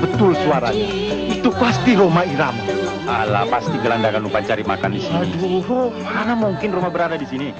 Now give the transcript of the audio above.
betul suaranya. Itu pasti Roma Irama. Alah, pasti gelandangan lupa cari makan di sini. Aduh, mana mungkin Roma berada di sini?